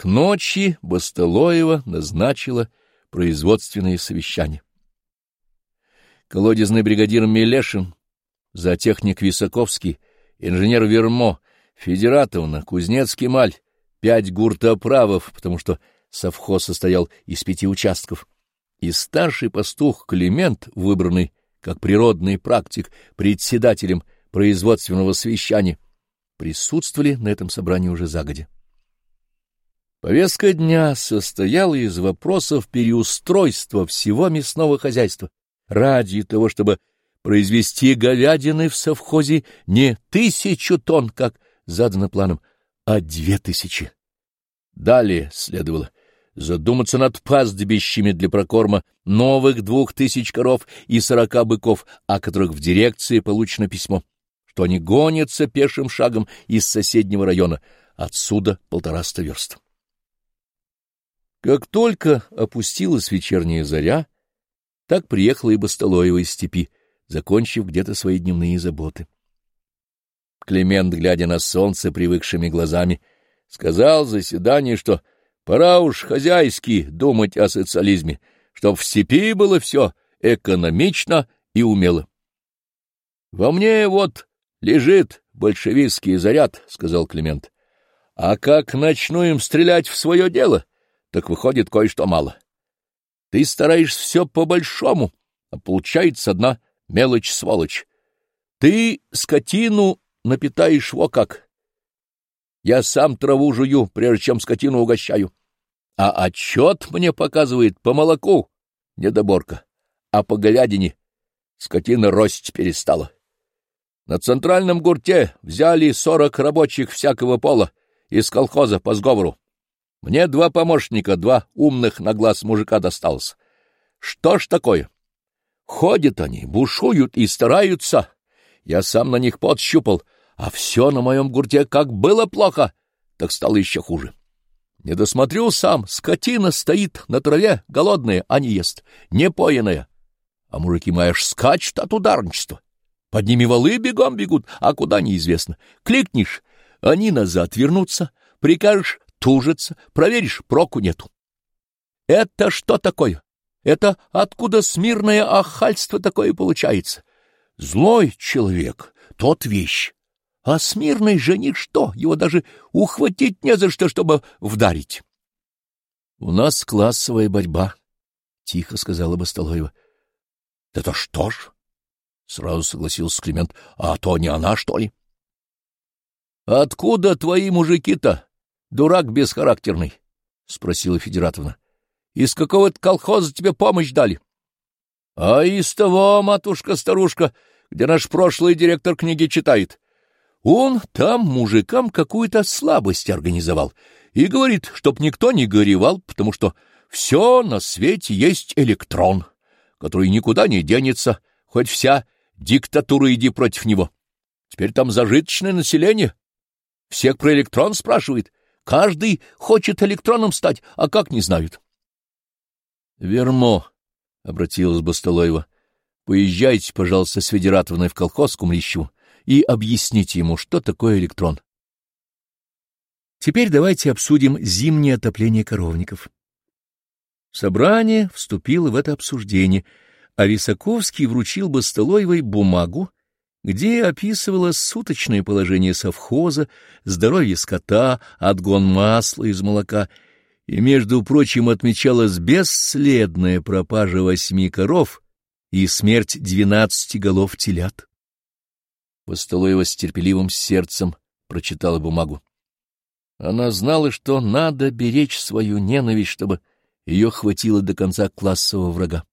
К ночи Басталоева назначила производственное совещание. Колодезный бригадир Мелешин, зоотехник Висаковский, инженер Вермо, Федератовна, Кузнецкий Маль, пять гуртоправов, потому что совхоз состоял из пяти участков, и старший пастух Климент, выбранный как природный практик председателем производственного совещания, присутствовали на этом собрании уже загодя. Повестка дня состояла из вопросов переустройства всего мясного хозяйства ради того, чтобы произвести говядины в совхозе не тысячу тонн, как задано планом, а две тысячи. Далее следовало задуматься над пастбищами для прокорма новых двух тысяч коров и сорока быков, о которых в дирекции получено письмо, что они гонятся пешим шагом из соседнего района, отсюда полтораста верст. Как только опустилась вечерняя заря, так приехала и Басталоева из степи, закончив где-то свои дневные заботы. Климент, глядя на солнце привыкшими глазами, сказал в заседании, что пора уж хозяйски думать о социализме, чтоб в степи было все экономично и умело. — Во мне вот лежит большевистский заряд, — сказал Климент. — А как начну им стрелять в свое дело, так выходит кое-что мало. Ты стараешься все по-большому, а получается одна мелочь-сволочь. Ты скотину напитаешь во как. Я сам траву жую, прежде чем скотину угощаю. А отчет мне показывает по молоку недоборка, а по говядине скотина рость перестала. На центральном гурте взяли сорок рабочих всякого пола из колхоза по сговору. Мне два помощника, два умных на глаз мужика досталось. Что ж такое? Ходят они, бушуют и стараются. Я сам на них подщупал, а все на моем гурте как было плохо, так стало еще хуже. Не досмотрю сам, скотина стоит на траве, голодная, а не ест, непоенная. А мужики мои аж скачут от ударничества. Под ними валы бегом бегут, а куда неизвестно. Кликнешь, они назад вернутся, прикажешь тужится, проверишь, проку нету. Это что такое? Это откуда смирное охальство такое получается? Злой человек, тот вещь. А смирный же ничто, его даже ухватить не за что, чтобы вдарить. — У нас классовая борьба, — тихо сказала Басталоева. — Да то что ж? — сразу согласился Климент. — А то не она, что ли? — Откуда твои мужики-то? Дурак бесхарактерный, — спросила Федератовна. — Из какого-то колхоза тебе помощь дали? — А из того, матушка-старушка, где наш прошлый директор книги читает. Он там мужикам какую-то слабость организовал и говорит, чтоб никто не горевал, потому что все на свете есть электрон, который никуда не денется, хоть вся диктатура иди против него. Теперь там зажиточное население. Всех про электрон спрашивает. Каждый хочет электроном стать, а как не знают. — Вермо, — обратилась Басталоева, — поезжайте, пожалуйста, с Федератовной в колхоз к Умрищу и объясните ему, что такое электрон. Теперь давайте обсудим зимнее отопление коровников. Собрание вступило в это обсуждение, а Висаковский вручил Басталоевой бумагу, где описывалось суточное положение совхоза, здоровье скота, отгон масла из молока, и, между прочим, отмечалась бесследная пропажа восьми коров и смерть двенадцати голов телят. Постолоева с терпеливым сердцем прочитала бумагу. Она знала, что надо беречь свою ненависть, чтобы ее хватило до конца классового врага.